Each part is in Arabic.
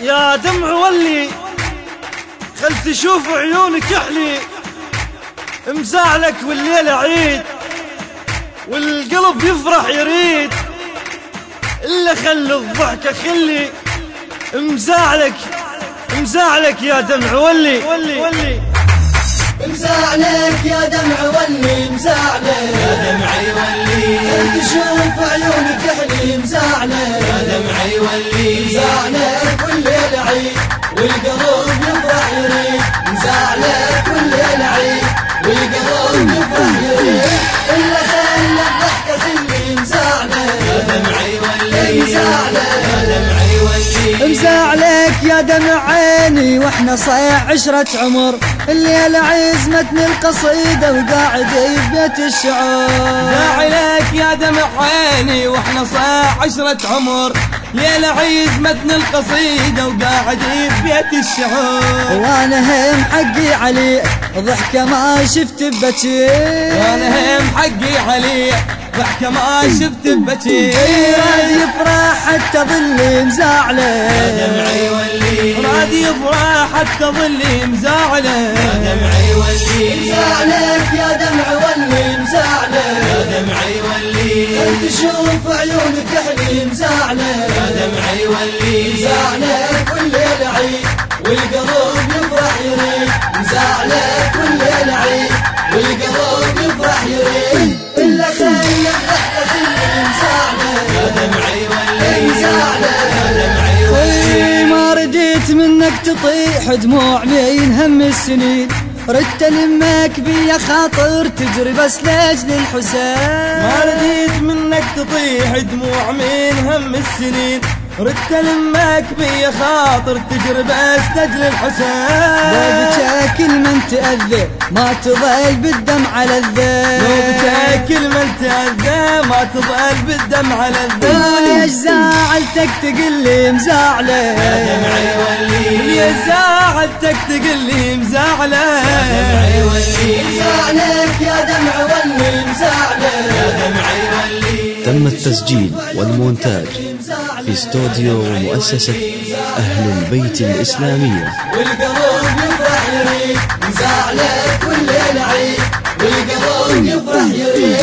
يا دمع ولي خل تشوف عيونك يحلي مزعلك والليلة عيد والقلب يفرح يريد إلا خلي الضحكة خلي مزعلك مزعلك يا دمع ولي ولي. ولي مزعلك يا دمع ولي مزعلك يا دمعي ولي. تشوف دمع عيني وإحنا صيع عشرة عمر. الليل عزمتني القصيدة وقاعد ببيت الشعور زعلك يا دمع عيني وإحنا صاع عشرة عمر. ليلة متن القصيدة وقاعد ببيت الشعور وأنا هم حقي عليك ضحكة ما شفت ببكي وأنا هم حقي عليه ضحكة ما شفت ببكي راضي يفرح حتى ظلي مزعلة. دمعي ولي. رادي يفرح حتى ظلي مزعلة. يا دمعي ولي. مزعلك يا دمع ولي مزعلك يا دمعي ولي. تشوف عيونك يحلي مزعلك يا دمعي ولي. مزعلك والليل عيد والقلب يفرح يريد. مزعلك والليل عيد والقلب يفرح يريد. تطيح دموع بين هم السنين. ردت لمك بيا خاطر تجري بس لأجل الحسين. ما رديت منك تطيح دموع من هم السنين. ردت لمك بي خاطر تجري بس تجل الحسين بابك كل من تأذى ما تظل بالدم على الذيل لو بتأكل من تأذى ما تظل بالدم على وليش الذل زعلتك تقلي مزعلة. دمعي ولي. يا زعلتك تقول لي مزعلة. دمعي ولي. مزعلك يا دمع ولي مزعلة. يا دمعي ولي. تم التسجيل والمونتاج. في استوديو مؤسسة أهل البيت الإسلامية والقلب يفرح يريد مزعلك والليل عيد والقلب يفرح يريد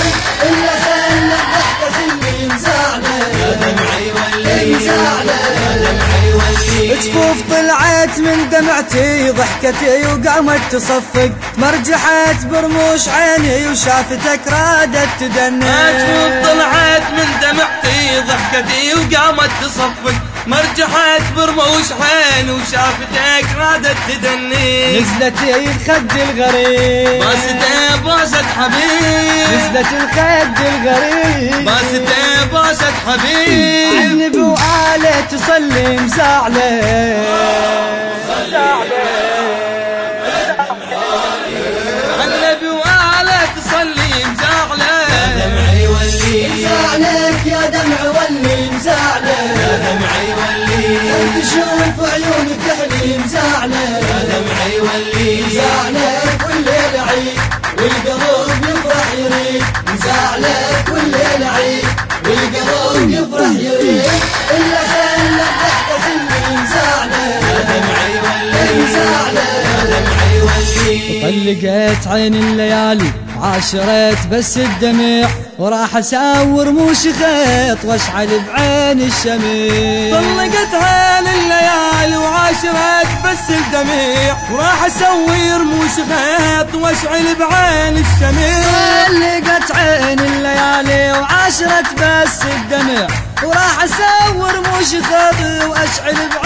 جفوف طلعت من دمعتي ضحكتي وقامت تصفق. مرجحت برموش عيني وشافتك رادت تدني. أشوف طلعت من دمعتي ضحكتي وقامت تصفق. مرجحت برموش عين وشافتك رادت تدني. نزلت الخد الغريب. باسته باسة حبيب. نزلت الخد الغريب. باسته باسة حبيب. وآله تصلي مزعله النبي وآله تصلي مزعله دمعي ولي مزعلك يا دمع ولي مزعله يا دمعي ولي تشوف عيونك مزعله يا دمعي ولي مزعلك والليل عيد والقلب يفرح يريد. مزعلك والليل عيد طلقت عين الليالي عاشرت بس الدمع وراح أساور موش خيط وأشعل بعين الشميع. طلقت عين الليالي وعاشرت بس الدميع وراح أسوي رموش خيط وأشعل بعين الشميع. طلقت عين الليالي وعاشرت بس الدمع وراح اسور موش خيط وأشعل بعين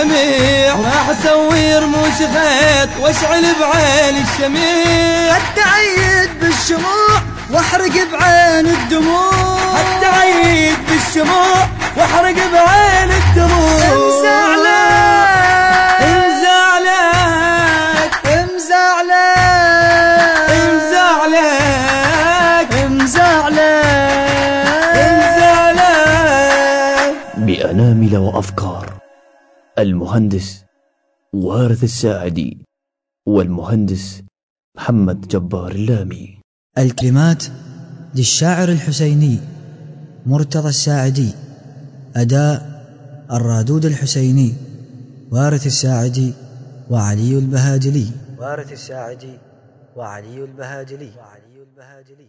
بس الدميع وراح أسوي رموش خيط وأشعل بعين الشميع. حتى عيد بالشموع وأحرق بعين الدموع. حتى عيد بالشموع وأحرق بعين الدموع. مزعلك مزعلك مزعلك مزعلك مزعلك مزعلك تفاصيل وأفكار. المهندس وارث الساعدي والمهندس محمد جبار اللامي. الكلمات للشاعر الحسيني مرتضى الساعدي أداء الرادود الحسيني وارث الساعدي وعلي البهادلي. وارث الساعدي وعلي البهادلي. وعلي البهادلي.